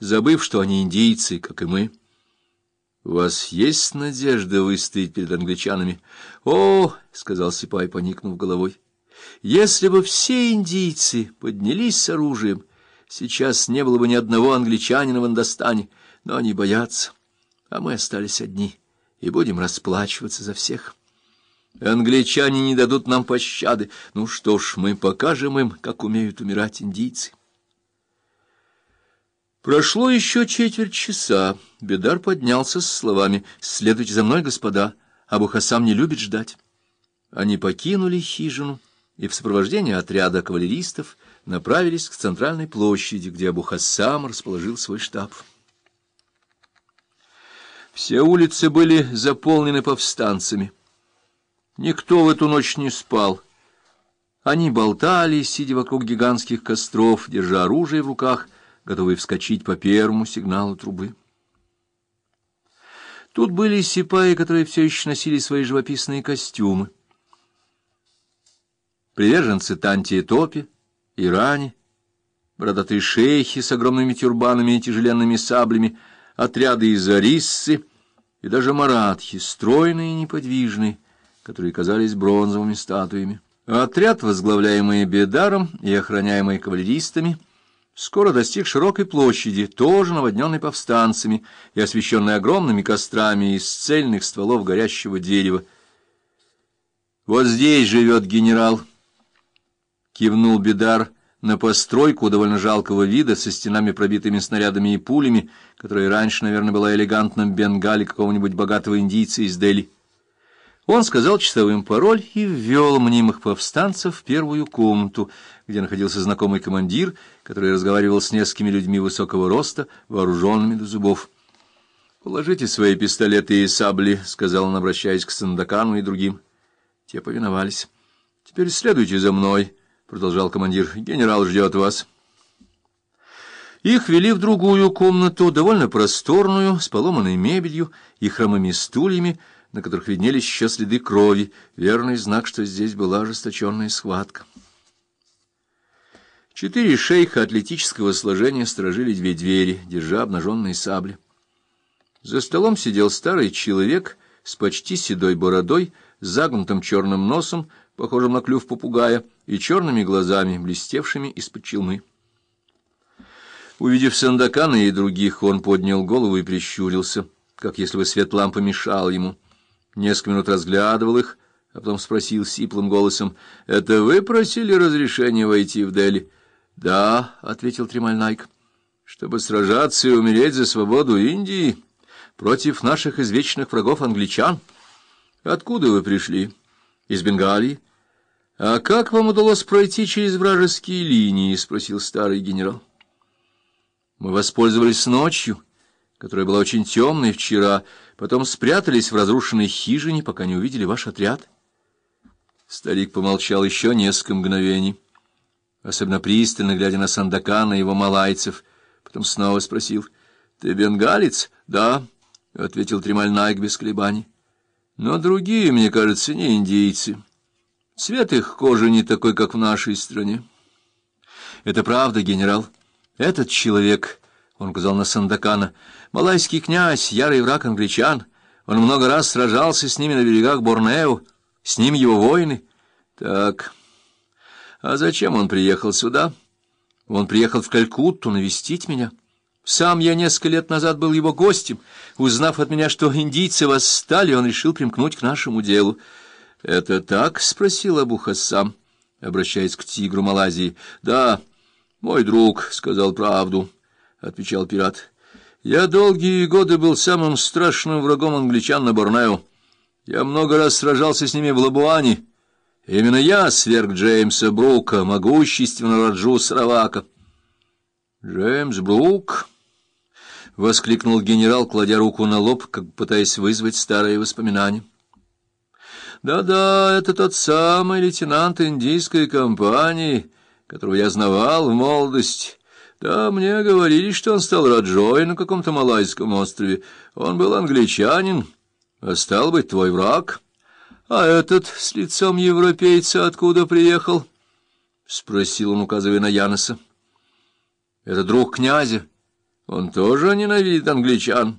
забыв, что они индийцы, как и мы. — У вас есть надежда выстоять перед англичанами? — О, — сказал Сипай, поникнув головой, — если бы все индийцы поднялись с оружием, сейчас не было бы ни одного англичанина в Индостане, но они боятся, а мы остались одни и будем расплачиваться за всех. Англичане не дадут нам пощады. Ну что ж, мы покажем им, как умеют умирать индийцы. Прошло еще четверть часа. Бедар поднялся с словами «Следуйте за мной, господа, Абу Хасам не любит ждать». Они покинули хижину и в сопровождении отряда кавалеристов направились к центральной площади, где Абу Хасам расположил свой штаб. Все улицы были заполнены повстанцами. Никто в эту ночь не спал. Они болтали, сидя вокруг гигантских костров, держа оружие в руках — готовые вскочить по первому сигналу трубы. Тут были сипаи, которые все еще носили свои живописные костюмы. Приверженцы Танти Топи, Иране, бородатые шейхи с огромными тюрбанами и тяжеленными саблями, отряды из Ариссы и даже маратхи, стройные и неподвижные, которые казались бронзовыми статуями. Отряд, возглавляемый Бедаром и охраняемый кавалеристами, — скоро достиг широкой площади, тоже наводненной повстанцами и освещенной огромными кострами из цельных стволов горящего дерева. «Вот здесь живет генерал», — кивнул Бедар на постройку довольно жалкого вида со стенами, пробитыми снарядами и пулями, которая раньше, наверное, была элегантным бенгале какого-нибудь богатого индийца из Дели. Он сказал часовым пароль и ввел мнимых повстанцев в первую комнату, где находился знакомый командир, который разговаривал с несколькими людьми высокого роста, вооруженными до зубов. «Положите свои пистолеты и сабли», — сказал он, обращаясь к Сандакану и другим. Те повиновались. «Теперь следуйте за мной», — продолжал командир. «Генерал ждет вас». Их вели в другую комнату, довольно просторную, с поломанной мебелью и хромыми стульями, на которых виднелись еще следы крови, верный знак, что здесь была ожесточенная схватка. Четыре шейха атлетического сложения сторожили две двери, держа обнаженные сабли. За столом сидел старый человек с почти седой бородой, загнутым черным носом, похожим на клюв попугая, и черными глазами, блестевшими из-под челмы. Увидев Сандакана и других, он поднял голову и прищурился, как если бы свет лампы мешал ему несколько минут разглядывал их, а потом спросил сиплым голосом, — Это вы просили разрешения войти в Дели? — Да, — ответил Тремальнайк, — чтобы сражаться и умереть за свободу Индии против наших извечных врагов англичан. Откуда вы пришли? Из Бенгалии? — А как вам удалось пройти через вражеские линии? — спросил старый генерал. — Мы воспользовались ночью, которая была очень темной вчера, — Потом спрятались в разрушенной хижине, пока не увидели ваш отряд. Старик помолчал еще несколько мгновений, особенно пристально глядя на Сандакана и его малайцев. Потом снова спросил, — Ты бенгалец? — Да, — ответил Тремальнайк без колебаний. — Но другие, мне кажется, не индейцы. Цвет их кожи не такой, как в нашей стране. — Это правда, генерал. Этот человек... Он указал на Сандакана. «Малайский князь, ярый враг англичан. Он много раз сражался с ними на берегах Борнео. С ним его воины. Так, а зачем он приехал сюда? Он приехал в Калькутту навестить меня. Сам я несколько лет назад был его гостем. Узнав от меня, что индийцы восстали, он решил примкнуть к нашему делу. — Это так? — спросил Абу Хассам, обращаясь к тигру Малайзии. — Да, мой друг сказал правду. — отвечал пират. — Я долгие годы был самым страшным врагом англичан на Борнео. Я много раз сражался с ними в Лабуане. Именно я сверг Джеймса Брука, могущественного Раджу Саравака. — Джеймс Брук? — воскликнул генерал, кладя руку на лоб, как пытаясь вызвать старые воспоминания. Да-да, это тот самый лейтенант индийской компании, которого я знавал в молодости. Да, мне говорили, что он стал Раджой на каком-то малайском острове. Он был англичанин, а стал быть твой враг. А этот с лицом европейца откуда приехал? — спросил он, указывая на Яноса. — Это друг князя. Он тоже ненавидит англичан.